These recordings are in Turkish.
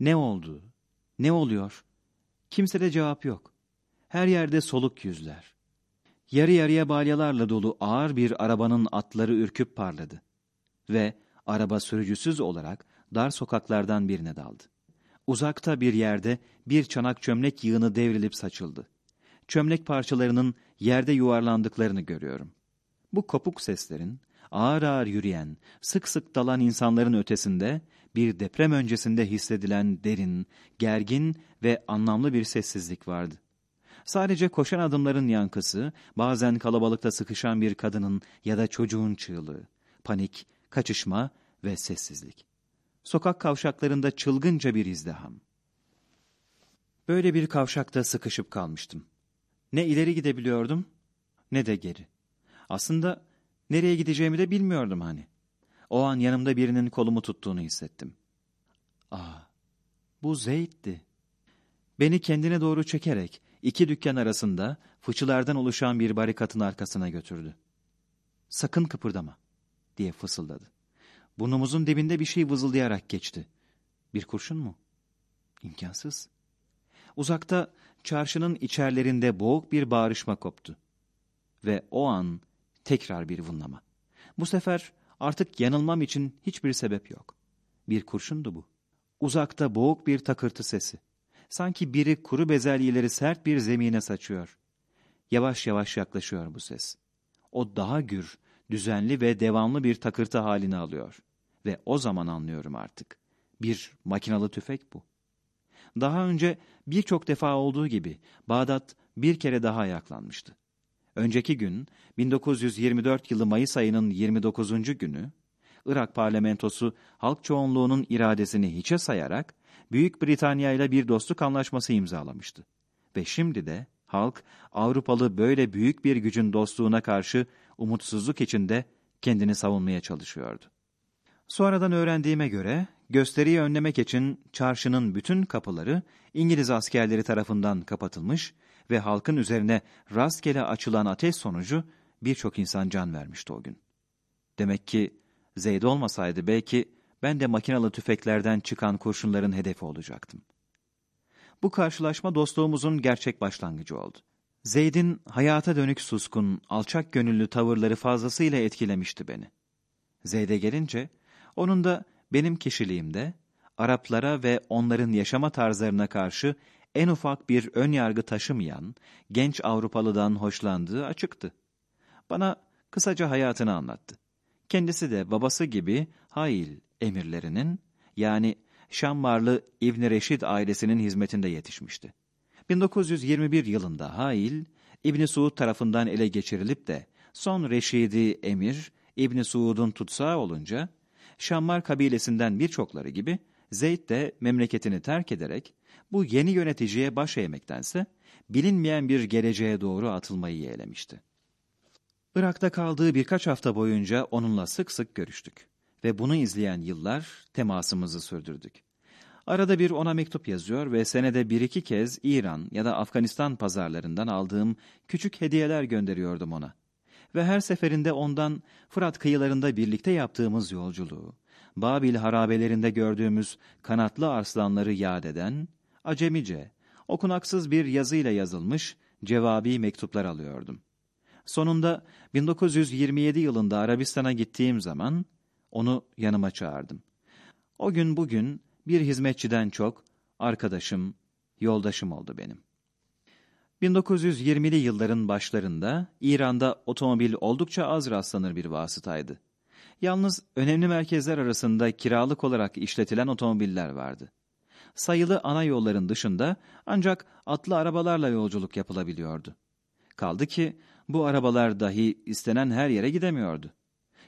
Ne oldu? Ne oluyor? Kimsede cevap yok. Her yerde soluk yüzler. Yarı yarıya balyalarla dolu ağır bir arabanın atları ürküp parladı. Ve araba sürücüsüz olarak dar sokaklardan birine daldı. Uzakta bir yerde bir çanak çömlek yığını devrilip saçıldı. Çömlek parçalarının yerde yuvarlandıklarını görüyorum. Bu kopuk seslerin ağır ağır yürüyen, sık sık dalan insanların ötesinde bir deprem öncesinde hissedilen derin, gergin ve anlamlı bir sessizlik vardı. Sadece koşan adımların yankısı, bazen kalabalıkta sıkışan bir kadının ya da çocuğun çığlığı, panik, kaçışma ve sessizlik. Sokak kavşaklarında çılgınca bir izdiham. Böyle bir kavşakta sıkışıp kalmıştım. Ne ileri gidebiliyordum, ne de geri. Aslında nereye gideceğimi de bilmiyordum hani. O an yanımda birinin kolumu tuttuğunu hissettim. Aa, bu Zeyd'di. Beni kendine doğru çekerek iki dükkan arasında fıçılardan oluşan bir barikatın arkasına götürdü. Sakın kıpırdama diye fısıldadı. Burnumuzun dibinde bir şey vızıldayarak geçti. Bir kurşun mu? İmkansız. Uzakta çarşının içerlerinde boğuk bir bağrışma koptu. Ve o an tekrar bir vınlama. Bu sefer artık yanılmam için hiçbir sebep yok. Bir kurşundu bu. Uzakta boğuk bir takırtı sesi. Sanki biri kuru bezelyeleri sert bir zemine saçıyor. Yavaş yavaş yaklaşıyor bu ses. O daha gür, düzenli ve devamlı bir takırtı halini alıyor. Ve o zaman anlıyorum artık. Bir makinalı tüfek bu. Daha önce birçok defa olduğu gibi Bağdat bir kere daha ayaklanmıştı. Önceki gün 1924 yılı Mayıs ayının 29. günü Irak parlamentosu halk çoğunluğunun iradesini hiçe sayarak Büyük Britanya ile bir dostluk anlaşması imzalamıştı. Ve şimdi de halk Avrupalı böyle büyük bir gücün dostluğuna karşı umutsuzluk içinde kendini savunmaya çalışıyordu. Sonradan öğrendiğime göre gösteriyi önlemek için çarşının bütün kapıları İngiliz askerleri tarafından kapatılmış ve halkın üzerine rastgele açılan ateş sonucu birçok insan can vermişti o gün. Demek ki Zeyd olmasaydı belki ben de makinalı tüfeklerden çıkan kurşunların hedefi olacaktım. Bu karşılaşma dostluğumuzun gerçek başlangıcı oldu. Zeyd'in hayata dönük suskun, alçak gönüllü tavırları fazlasıyla etkilemişti beni. Zeyd'e gelince, onun da benim kişiliğimde, Araplara ve onların yaşama tarzlarına karşı en ufak bir ön yargı taşımayan, genç Avrupalıdan hoşlandığı açıktı. Bana kısaca hayatını anlattı. Kendisi de babası gibi Hail emirlerinin, yani Şammarlı İbn Reşid ailesinin hizmetinde yetişmişti. 1921 yılında Hail, İbn Suud tarafından ele geçirilip de son Reşidi emir İbn Suud'un tutsağı olunca Şammar kabilesinden birçokları gibi Zeyd de memleketini terk ederek bu yeni yöneticiye baş eğmektense bilinmeyen bir geleceğe doğru atılmayı yeğlemişti. Irak'ta kaldığı birkaç hafta boyunca onunla sık sık görüştük ve bunu izleyen yıllar temasımızı sürdürdük. Arada bir ona mektup yazıyor ve senede bir iki kez İran ya da Afganistan pazarlarından aldığım küçük hediyeler gönderiyordum ona. Ve her seferinde ondan Fırat kıyılarında birlikte yaptığımız yolculuğu, Babil harabelerinde gördüğümüz kanatlı arslanları yad eden, acemice, okunaksız bir yazıyla yazılmış cevabi mektuplar alıyordum. Sonunda 1927 yılında Arabistan'a gittiğim zaman onu yanıma çağırdım. O gün bugün bir hizmetçiden çok arkadaşım, yoldaşım oldu benim. 1920'li yılların başlarında İran'da otomobil oldukça az rastlanır bir vasıtaydı. Yalnız önemli merkezler arasında kiralık olarak işletilen otomobiller vardı. Sayılı ana yolların dışında ancak atlı arabalarla yolculuk yapılabiliyordu. Kaldı ki bu arabalar dahi istenen her yere gidemiyordu.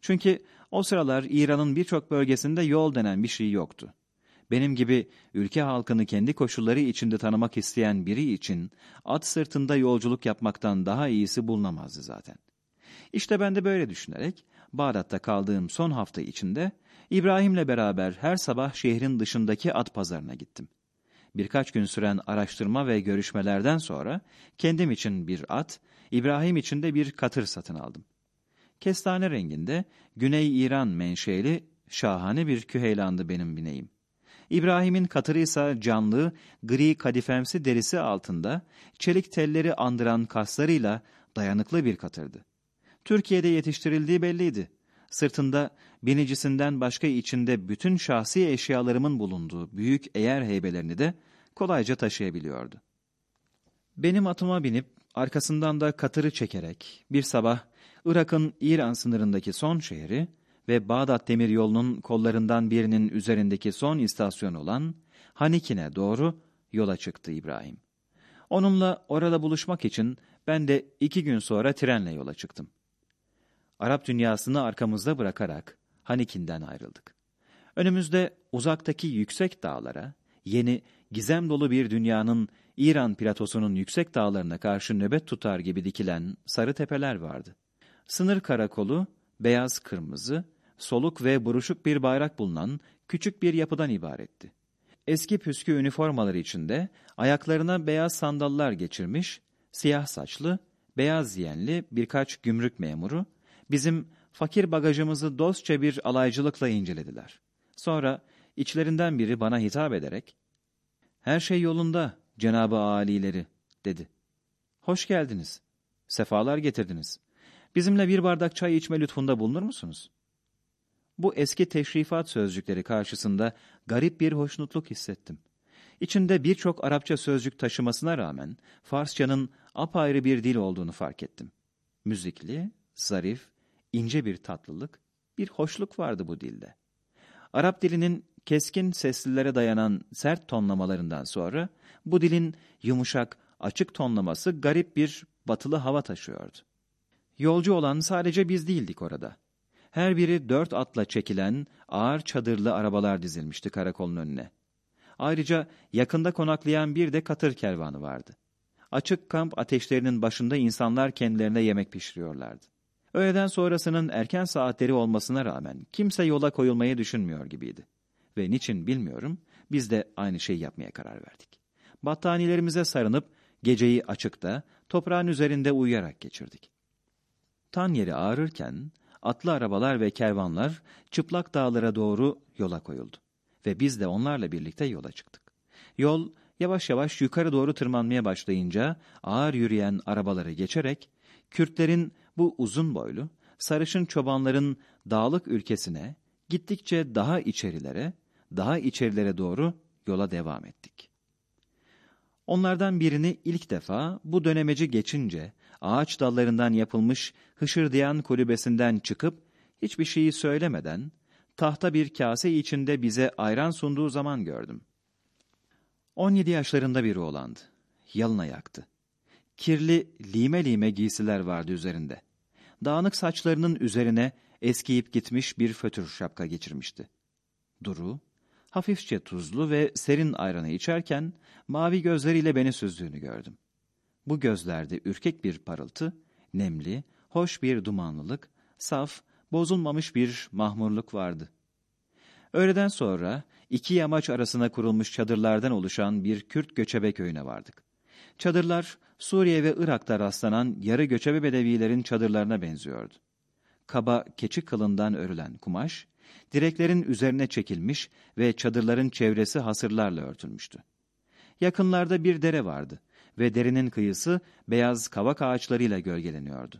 Çünkü o sıralar İran'ın birçok bölgesinde yol denen bir şey yoktu. Benim gibi ülke halkını kendi koşulları içinde tanımak isteyen biri için at sırtında yolculuk yapmaktan daha iyisi bulunamazdı zaten. İşte ben de böyle düşünerek Bağdat'ta kaldığım son hafta içinde İbrahim'le beraber her sabah şehrin dışındaki at pazarına gittim. Birkaç gün süren araştırma ve görüşmelerden sonra kendim için bir at, İbrahim için de bir katır satın aldım. Kestane renginde Güney İran menşeli şahane bir küheylandı benim bineğim. İbrahim'in katırı ise canlı, gri kadifemsi derisi altında çelik telleri andıran kaslarıyla dayanıklı bir katırdı. Türkiye'de yetiştirildiği belliydi. Sırtında binicisinden başka içinde bütün şahsi eşyalarımın bulunduğu büyük eğer heybelerini de kolayca taşıyabiliyordu. Benim atıma binip arkasından da katırı çekerek bir sabah Irak'ın İran sınırındaki son şehri ve Bağdat Demiryolu'nun kollarından birinin üzerindeki son istasyon olan Hanikin'e doğru yola çıktı İbrahim. Onunla orada buluşmak için ben de iki gün sonra trenle yola çıktım. Arap dünyasını arkamızda bırakarak Hanikin'den ayrıldık. Önümüzde uzaktaki yüksek dağlara, yeni, gizem dolu bir dünyanın İran platosunun yüksek dağlarına karşı nöbet tutar gibi dikilen sarı tepeler vardı. Sınır karakolu, beyaz kırmızı, soluk ve buruşuk bir bayrak bulunan küçük bir yapıdan ibaretti. Eski püskü üniformaları içinde ayaklarına beyaz sandallar geçirmiş, siyah saçlı, beyaz yiyenli birkaç gümrük memuru, bizim fakir bagajımızı dostça bir alaycılıkla incelediler. Sonra içlerinden biri bana hitap ederek, ''Her şey yolunda Cenabı Alileri.'' dedi. ''Hoş geldiniz. Sefalar getirdiniz. Bizimle bir bardak çay içme lütfunda bulunur musunuz?'' Bu eski teşrifat sözcükleri karşısında garip bir hoşnutluk hissettim. İçinde birçok Arapça sözcük taşımasına rağmen Farsçanın apayrı bir dil olduğunu fark ettim. Müzikli, zarif, ince bir tatlılık, bir hoşluk vardı bu dilde. Arap dilinin keskin seslilere dayanan sert tonlamalarından sonra bu dilin yumuşak, açık tonlaması garip bir batılı hava taşıyordu. Yolcu olan sadece biz değildik orada. Her biri dört atla çekilen ağır çadırlı arabalar dizilmişti karakolun önüne. Ayrıca yakında konaklayan bir de katır kervanı vardı. Açık kamp ateşlerinin başında insanlar kendilerine yemek pişiriyorlardı. Öğleden sonrasının erken saatleri olmasına rağmen kimse yola koyulmayı düşünmüyor gibiydi. Ve niçin bilmiyorum, biz de aynı şeyi yapmaya karar verdik. Battaniyelerimize sarınıp geceyi açıkta, toprağın üzerinde uyuyarak geçirdik. Tan yeri ağrırken atlı arabalar ve kervanlar çıplak dağlara doğru yola koyuldu. Ve biz de onlarla birlikte yola çıktık. Yol yavaş yavaş yukarı doğru tırmanmaya başlayınca ağır yürüyen arabaları geçerek Kürtlerin bu uzun boylu, sarışın çobanların dağlık ülkesine gittikçe daha içerilere, daha içerilere doğru yola devam ettik. Onlardan birini ilk defa bu dönemeci geçince ağaç dallarından yapılmış hışırdayan kulübesinden çıkıp hiçbir şeyi söylemeden tahta bir kase içinde bize ayran sunduğu zaman gördüm. 17 yaşlarında bir oğlandı. Yalın ayaktı. Kirli lime lime giysiler vardı üzerinde. Dağınık saçlarının üzerine eskiyip gitmiş bir fötür şapka geçirmişti. Duru, hafifçe tuzlu ve serin ayranı içerken mavi gözleriyle beni süzdüğünü gördüm. Bu gözlerde ürkek bir parıltı, nemli, hoş bir dumanlılık, saf, bozulmamış bir mahmurluk vardı. Öğleden sonra iki yamaç arasına kurulmuş çadırlardan oluşan bir Kürt göçebe köyüne vardık. Çadırlar Suriye ve Irak'ta rastlanan yarı göçebe bedevilerin çadırlarına benziyordu. Kaba keçi kılından örülen kumaş, direklerin üzerine çekilmiş ve çadırların çevresi hasırlarla örtülmüştü. Yakınlarda bir dere vardı ve derenin kıyısı beyaz kavak ağaçlarıyla gölgeleniyordu.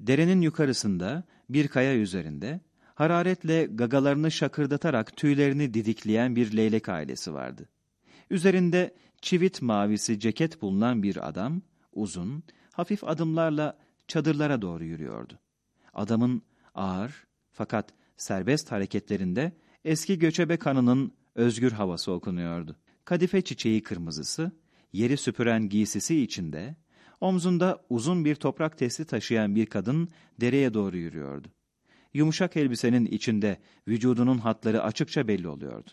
Derenin yukarısında bir kaya üzerinde hararetle gagalarını şakırdatarak tüylerini didikleyen bir leylek ailesi vardı. Üzerinde çivit mavisi ceket bulunan bir adam, uzun, hafif adımlarla çadırlara doğru yürüyordu. Adamın ağır fakat serbest hareketlerinde eski göçebe kanının özgür havası okunuyordu. Kadife çiçeği kırmızısı, yeri süpüren giysisi içinde, omzunda uzun bir toprak testi taşıyan bir kadın dereye doğru yürüyordu. Yumuşak elbisenin içinde vücudunun hatları açıkça belli oluyordu.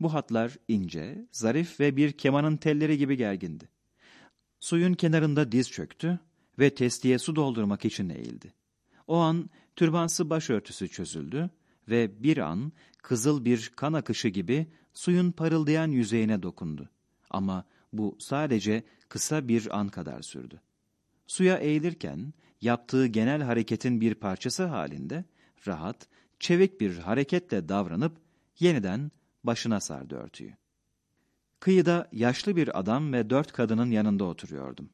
Bu hatlar ince, zarif ve bir kemanın telleri gibi gergindi. Suyun kenarında diz çöktü ve testiye su doldurmak için eğildi. O an türbansı başörtüsü çözüldü ve bir an kızıl bir kan akışı gibi suyun parıldayan yüzeyine dokundu. Ama bu sadece kısa bir an kadar sürdü. Suya eğilirken yaptığı genel hareketin bir parçası halinde rahat, çevik bir hareketle davranıp yeniden başına sardı örtüyü. Kıyıda yaşlı bir adam ve dört kadının yanında oturuyordum.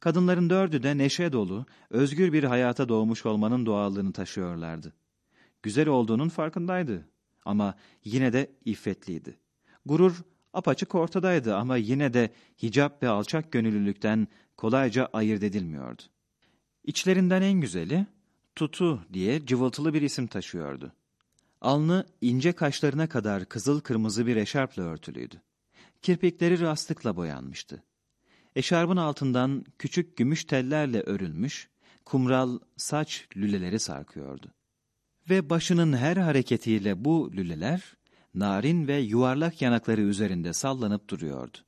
Kadınların dördü de neşe dolu, özgür bir hayata doğmuş olmanın doğallığını taşıyorlardı. Güzel olduğunun farkındaydı ama yine de iffetliydi. Gurur apaçık ortadaydı ama yine de hicap ve alçak gönüllülükten kolayca ayırt edilmiyordu. İçlerinden en güzeli, Tutu diye cıvıltılı bir isim taşıyordu. Alnı ince kaşlarına kadar kızıl kırmızı bir eşarpla örtülüydü. Kirpikleri rastlıkla boyanmıştı. Eşarbın altından küçük gümüş tellerle örülmüş, kumral saç lüleleri sarkıyordu. Ve başının her hareketiyle bu lüleler, narin ve yuvarlak yanakları üzerinde sallanıp duruyordu.